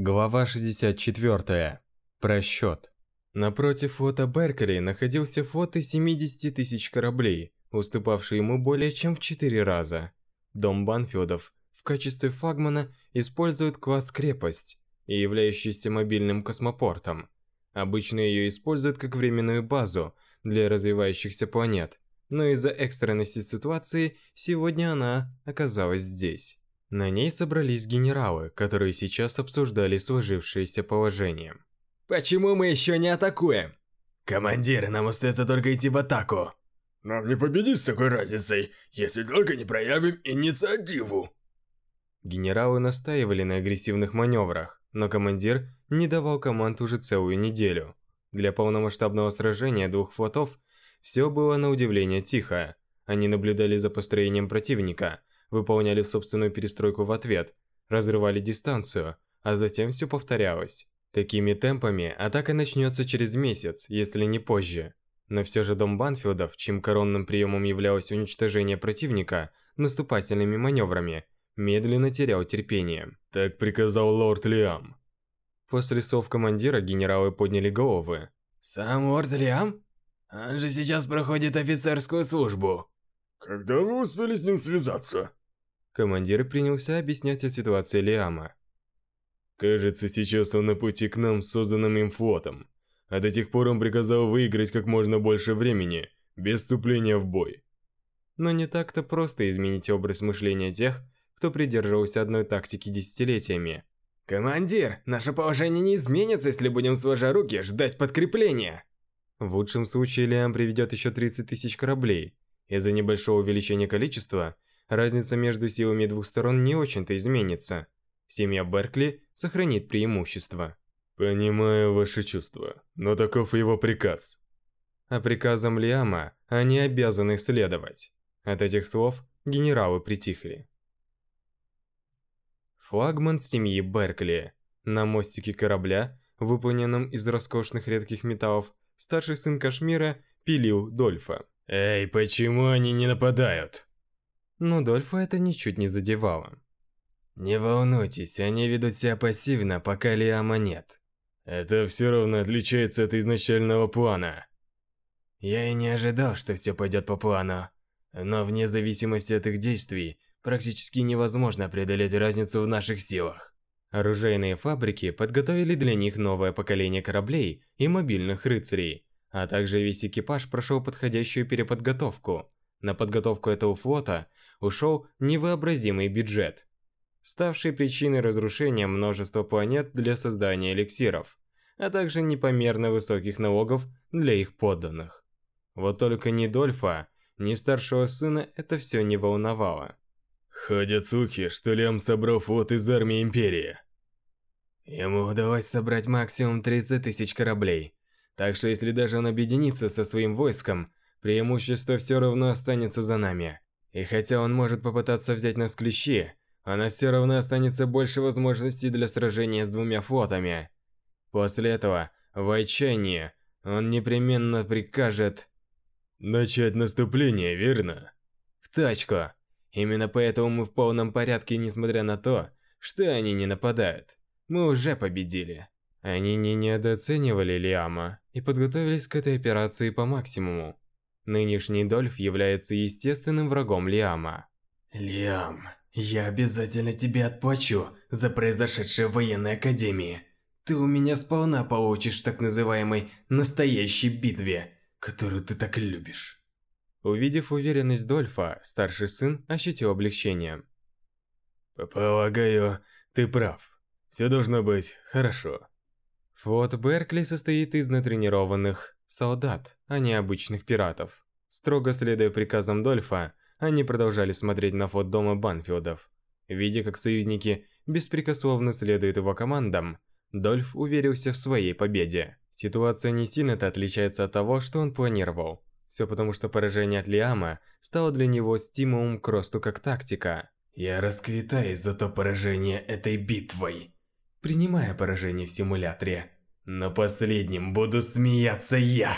Глава 64. Просчет. Напротив флота Беркли находился флот из 70 тысяч кораблей, уступавший ему более чем в 4 раза. Дом Банфилдов в качестве флагмана использует класс «Крепость» и являющийся мобильным космопортом. Обычно ее используют как временную базу для развивающихся планет, но из-за экстренности ситуации сегодня она оказалась здесь. На ней собрались генералы, которые сейчас обсуждали сложившееся положение. Почему мы еще не атакуем? Командир, нам остается только идти в атаку. Нам не победить с такой разницей, если только не проявим инициативу. Генералы настаивали на агрессивных маневрах, но командир не давал команд уже целую неделю. Для полномасштабного сражения двух флотов все было на удивление тихо. Они наблюдали за построением противника, выполняли собственную перестройку в ответ, разрывали дистанцию, а затем все повторялось. Такими темпами атака начнется через месяц, если не позже. Но все же дом Банфилдов, чьим коронным приемом являлось уничтожение противника наступательными маневрами, медленно терял терпение. Так приказал лорд Лиам. После слов командира генералы подняли головы. Сам лорд Лиам? Он же сейчас проходит офицерскую службу. Когда вы успели с ним связаться? Командир принялся объяснять о ситуации Лиама. Кажется, сейчас он на пути к нам с созданным им флотом. А до тех пор он приказал выиграть как можно больше времени, без вступления в бой. Но не так-то просто изменить образ мышления тех, кто придерживался одной тактики десятилетиями. «Командир, наше положение не изменится, если будем сложа руки ждать подкрепления!» В лучшем случае Лиам приведет еще 30 тысяч кораблей. Из-за небольшого увеличения количества, разница между силами двух сторон не очень-то изменится. Семья Беркли сохранит преимущество. Понимаю ваши чувства, но таков его приказ. А приказам Лиама они обязаны следовать. От этих слов генералы притихли. Флагман семьи Беркли. На мостике корабля, выполненном из роскошных редких металлов, старший сын Кашмира пилил Дольфа. «Эй, почему они не нападают?» Но Дольфа это ничуть не задевало. Не волнуйтесь, они ведут себя пассивно, пока Лиама нет. Это все равно отличается от изначального плана. Я и не ожидал, что все пойдет по плану. Но вне зависимости от их действий, практически невозможно преодолеть разницу в наших силах. Оружейные фабрики подготовили для них новое поколение кораблей и мобильных рыцарей, а также весь экипаж прошел подходящую переподготовку. На подготовку этого флота ушел невообразимый бюджет ставший причиной разрушения множества планет для создания эликсиров, а также непомерно высоких налогов для их подданных. Вот только ни Дольфа, ни старшего сына это все не волновало. Ходят слухи, что Лем собрал флот из армии Империи. Ему удалось собрать максимум 30 тысяч кораблей, так что если даже он объединится со своим войском, преимущество все равно останется за нами. И хотя он может попытаться взять нас в клещи, она все равно останется больше возможностей для сражения с двумя флотами. После этого, в отчаянии, он непременно прикажет... Начать наступление, верно? В тачку. Именно поэтому мы в полном порядке, несмотря на то, что они не нападают. Мы уже победили. Они не недооценивали Лиама и подготовились к этой операции по максимуму. Нынешний Дольф является естественным врагом Лиама. Лиам, я обязательно тебе отплачу за произошедшее в военной академии. Ты у меня сполна получишь в так называемой настоящей битве, которую ты так любишь. Увидев уверенность Дольфа, старший сын ощутил облегчение. Полагаю, ты прав. Все должно быть хорошо. Флот Беркли состоит из натренированных солдат, а не обычных пиратов. Строго следуя приказам Дольфа, они продолжали смотреть на фот дома Банфилдов. Видя, как союзники беспрекословно следуют его командам, Дольф уверился в своей победе. Ситуация не сильно-то отличается от того, что он планировал. Все потому, что поражение от Лиама стало для него стимулом к росту как тактика. «Я расквитаюсь за то поражение этой битвой, принимая поражение в симуляторе. Но последним буду смеяться я!»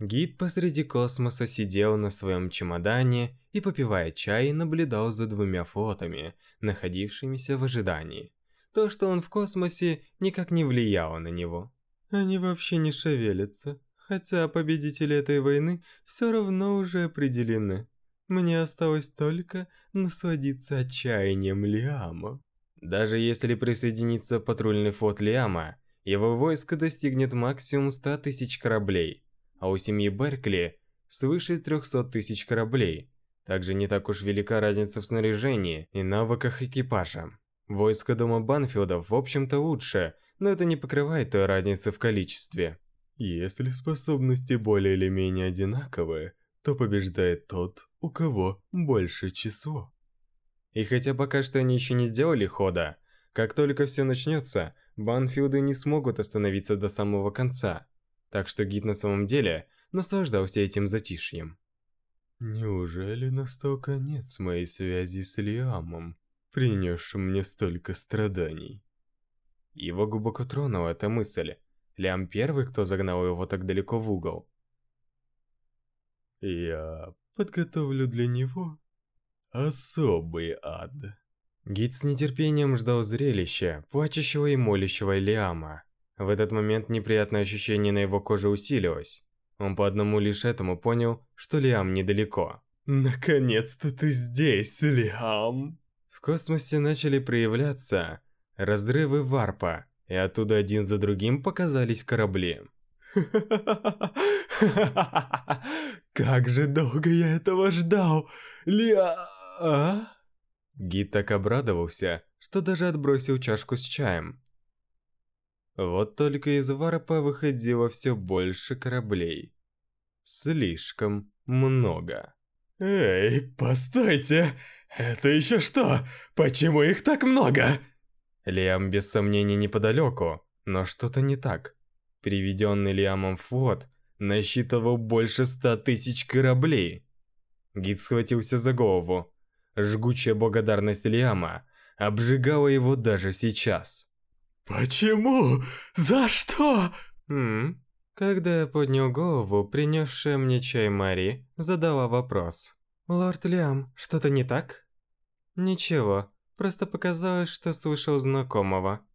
Гид посреди космоса сидел на своем чемодане и, попивая чай, наблюдал за двумя флотами, находившимися в ожидании. То, что он в космосе, никак не влияло на него. Они вообще не шевелятся, хотя победители этой войны все равно уже определены. Мне осталось только насладиться отчаянием Лиама. Даже если присоединится патрульный флот Лиама, его войско достигнет максимум 100 тысяч кораблей, а у семьи Беркли свыше 300 тысяч кораблей. Также не так уж велика разница в снаряжении и навыках экипажа. Войско дома Банфилдов в общем-то лучше, но это не покрывает той разницы в количестве. Если способности более или менее одинаковые, то побеждает тот, у кого больше число. И хотя пока что они еще не сделали хода, как только все начнется, Банфилды не смогут остановиться до самого конца. Так что гид на самом деле наслаждался этим затишьем. Неужели настал конец моей связи с Лиамом? принесшим мне столько страданий. Его глубоко тронула эта мысль. Лиам первый, кто загнал его так далеко в угол. Я подготовлю для него особый ад. Гид с нетерпением ждал зрелища, плачущего и молящего Лиама. В этот момент неприятное ощущение на его коже усилилось. Он по одному лишь этому понял, что Лиам недалеко. «Наконец-то ты здесь, Лиам!» В космосе начали проявляться разрывы варпа, и оттуда один за другим показались корабли. Как же долго я этого ждал! Ля... Гид так обрадовался, что даже отбросил чашку с чаем. Вот только из варпа выходило все больше кораблей. Слишком много. «Эй, постойте! Это еще что? Почему их так много?» Лиам без сомнений неподалеку, но что-то не так. Приведенный Лиамом флот насчитывал больше ста тысяч кораблей. Гид схватился за голову. Жгучая благодарность Лиама обжигала его даже сейчас. «Почему? За что?» «Хм...» Когда я поднял голову, принесшая мне чай Мари задала вопрос. «Лорд Лиам, что-то не так?» «Ничего, просто показалось, что слышал знакомого.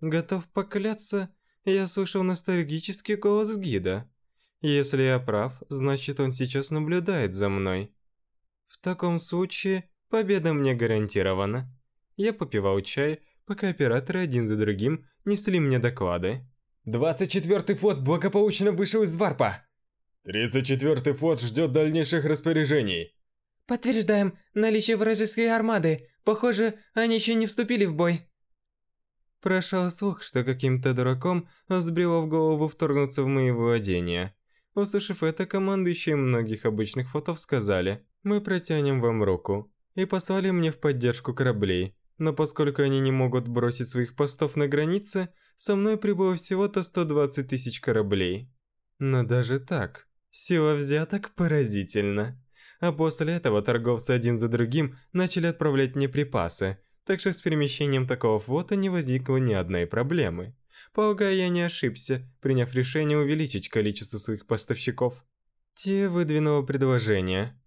Готов покляться, я слышал ностальгический голос гида. Если я прав, значит он сейчас наблюдает за мной. В таком случае, победа мне гарантирована». Я попивал чай, пока операторы один за другим несли мне доклады. «24 четвертый флот благополучно вышел из варпа!» «34 четвертый флот ждет дальнейших распоряжений!» Подтверждаем наличие вражеской армады. Похоже, они еще не вступили в бой. Прошел слух, что каким-то дураком взбрело в голову вторгнуться в мои владения. Услышав это, командующие многих обычных флотов сказали, «Мы протянем вам руку», и послали мне в поддержку кораблей. Но поскольку они не могут бросить своих постов на границе, со мной прибыло всего-то 120 тысяч кораблей. Но даже так, сила взяток поразительна. А после этого торговцы один за другим начали отправлять мне припасы, так что с перемещением такого флота не возникло ни одной проблемы. Полагаю, я не ошибся, приняв решение увеличить количество своих поставщиков. Те выдвинуло предложение.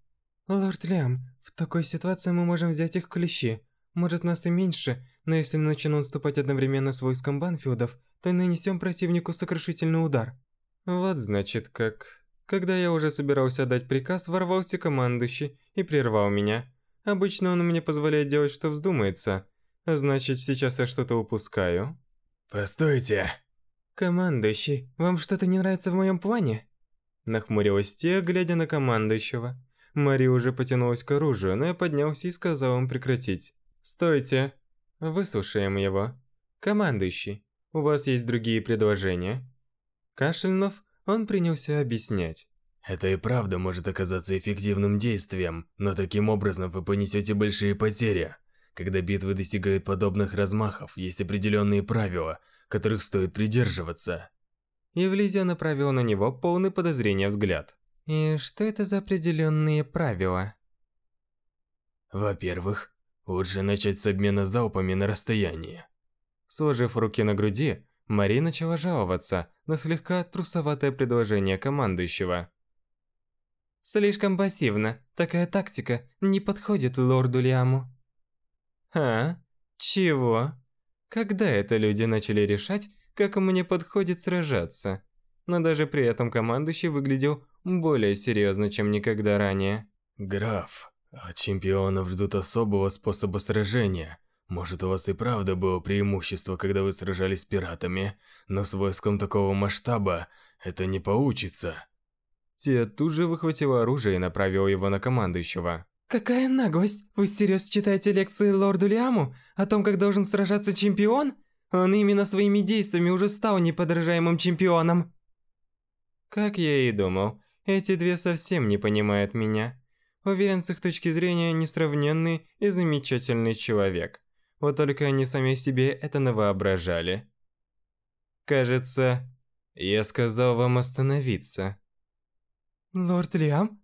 «Лорд Лям, такой ситуации мы можем взять их в клещи. Может, нас и меньше, но если начнем наступать одновременно с войском Банфилдов, то нанесем противнику сокрушительный удар». Вот значит как. Когда я уже собирался отдать приказ, ворвался командующий и прервал меня. Обычно он мне позволяет делать, что вздумается. Значит, сейчас я что-то упускаю. «Постойте!» «Командующий, вам что-то не нравится в моем плане?» Нахмурилась те, глядя на командующего. Мари уже потянулась к оружию, но я поднялся и сказал им прекратить. «Стойте! Выслушаем его. Командующий, у вас есть другие предложения?» Кашлянув, он принялся объяснять. Это и правда может оказаться эффективным действием, но таким образом вы понесете большие потери. Когда битвы достигают подобных размахов, есть определенные правила, которых стоит придерживаться. Евлизия направила на него полный подозрения взгляд. И что это за определенные правила? Во-первых, лучше начать с обмена залпами на расстоянии. Сложив руки на груди, Мари начала жаловаться на слегка трусоватое предложение командующего. «Слишком пассивно. Такая тактика не подходит лорду Лиаму». «А? Чего?» Когда это люди начали решать, как мне подходит сражаться? Но даже при этом командующий выглядел более серьезно, чем никогда ранее. Граф, от чемпионов ждут особого способа сражения. Может, у вас и правда было преимущество, когда вы сражались с пиратами, но с войском такого масштаба это не получится. Те тут же выхватил оружие и направил его на командующего. Какая наглость! Вы всерьез читаете лекции лорду Лиаму о том, как должен сражаться чемпион? Он именно своими действиями уже стал неподражаемым чемпионом. Как я и думал, эти две совсем не понимают меня. Уверен, с их точки зрения, несравненный и замечательный человек. Вот только они сами себе это навоображали. Кажется, я сказал вам остановиться. Лорд Лиам?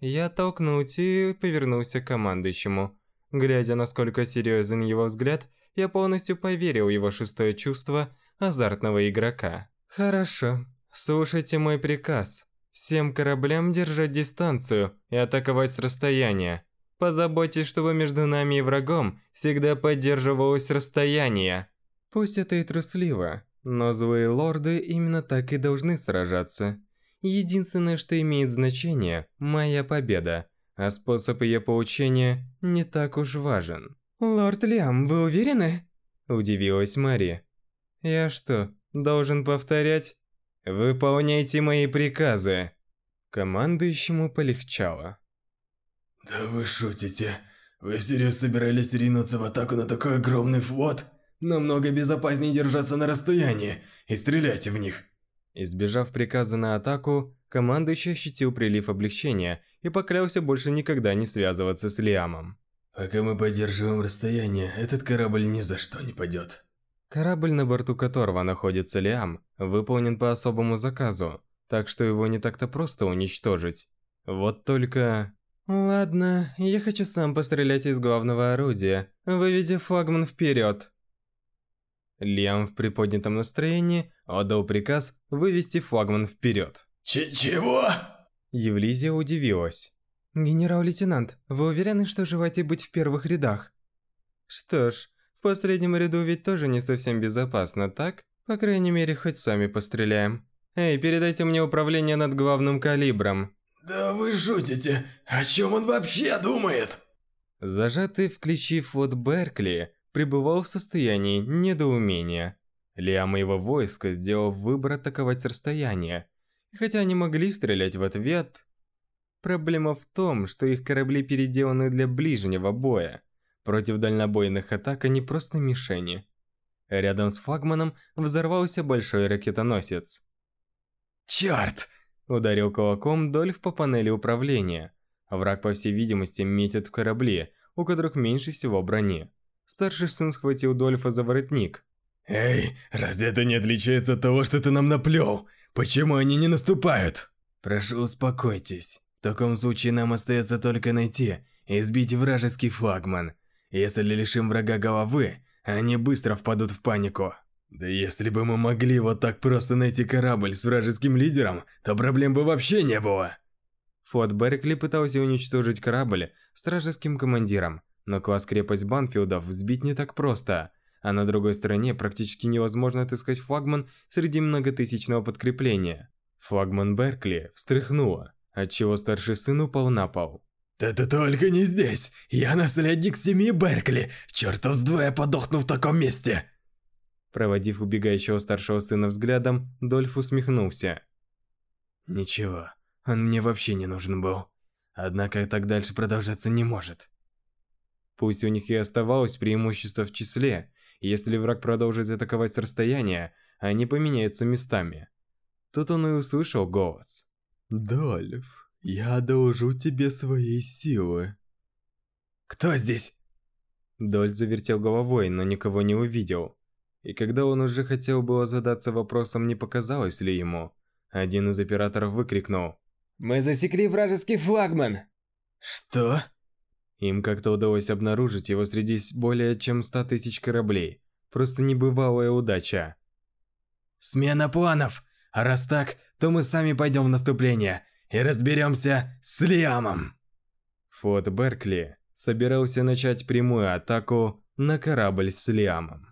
Я толкнул Ти и повернулся к командующему. Глядя, насколько серьезен его взгляд, я полностью поверил его шестое чувство азартного игрока. Хорошо, слушайте мой приказ. Всем кораблям держать дистанцию и атаковать с расстояния. Позаботьтесь, чтобы между нами и врагом всегда поддерживалось расстояние. Пусть это и трусливо, но злые лорды именно так и должны сражаться. Единственное, что имеет значение – моя победа, а способ ее получения не так уж важен. «Лорд Лиам, вы уверены?» – удивилась Мари. «Я что, должен повторять? Выполняйте мои приказы!» Командующему полегчало. Да вы шутите. Вы всерьез собирались ринуться в атаку на такой огромный флот? Намного безопаснее держаться на расстоянии и стрелять в них. Избежав приказа на атаку, командующий ощутил прилив облегчения и поклялся больше никогда не связываться с Лиамом. Пока мы поддерживаем расстояние, этот корабль ни за что не падет. Корабль, на борту которого находится Лиам, выполнен по особому заказу, так что его не так-то просто уничтожить. Вот только... Ладно, я хочу сам пострелять из главного орудия, выведя флагман вперед. Лиам в приподнятом настроении отдал приказ вывести флагман вперед. Ч чего? Евлизия удивилась. Генерал-лейтенант, вы уверены, что желаете быть в первых рядах? Что ж, в последнем ряду ведь тоже не совсем безопасно, так? По крайней мере, хоть сами постреляем. Эй, передайте мне управление над главным калибром. Да вы шутите? О чем он вообще думает? Зажатый в клещи флот Беркли пребывал в состоянии недоумения. Лиам и его войско сделал выбор атаковать с расстояния. хотя они могли стрелять в ответ, проблема в том, что их корабли переделаны для ближнего боя. Против дальнобойных атак они просто мишени. Рядом с флагманом взорвался большой ракетоносец. Черт! Ударил кулаком Дольф по панели управления. Враг, по всей видимости, метит в корабли, у которых меньше всего брони. Старший сын схватил Дольфа за воротник. «Эй, разве это не отличается от того, что ты нам наплел? Почему они не наступают?» «Прошу, успокойтесь. В таком случае нам остается только найти и сбить вражеский флагман. Если лишим врага головы, они быстро впадут в панику». Да если бы мы могли вот так просто найти корабль с вражеским лидером, то проблем бы вообще не было. Флот Беркли пытался уничтожить корабль с вражеским командиром, но класс-крепость Банфилдов взбить не так просто, а на другой стороне практически невозможно отыскать флагман среди многотысячного подкрепления. Флагман Беркли встряхнуло, отчего старший сын упал на пол. «Да ты только не здесь! Я наследник семьи Беркли! Чертов вдвое подохну в таком месте!» Проводив убегающего старшего сына взглядом, Дольф усмехнулся. «Ничего, он мне вообще не нужен был. Однако так дальше продолжаться не может». Пусть у них и оставалось преимущество в числе, если враг продолжит атаковать с расстояния, они поменяются местами. Тут он и услышал голос. «Дольф, я одолжу тебе своей силы». «Кто здесь?» Дольф завертел головой, но никого не увидел. И когда он уже хотел было задаться вопросом, не показалось ли ему, один из операторов выкрикнул. «Мы засекли вражеский флагман!» «Что?» Им как-то удалось обнаружить его среди более чем ста тысяч кораблей. Просто небывалая удача. «Смена планов! А раз так, то мы сами пойдем в наступление и разберемся с Лиамом!» Флот Беркли собирался начать прямую атаку на корабль с Лиамом.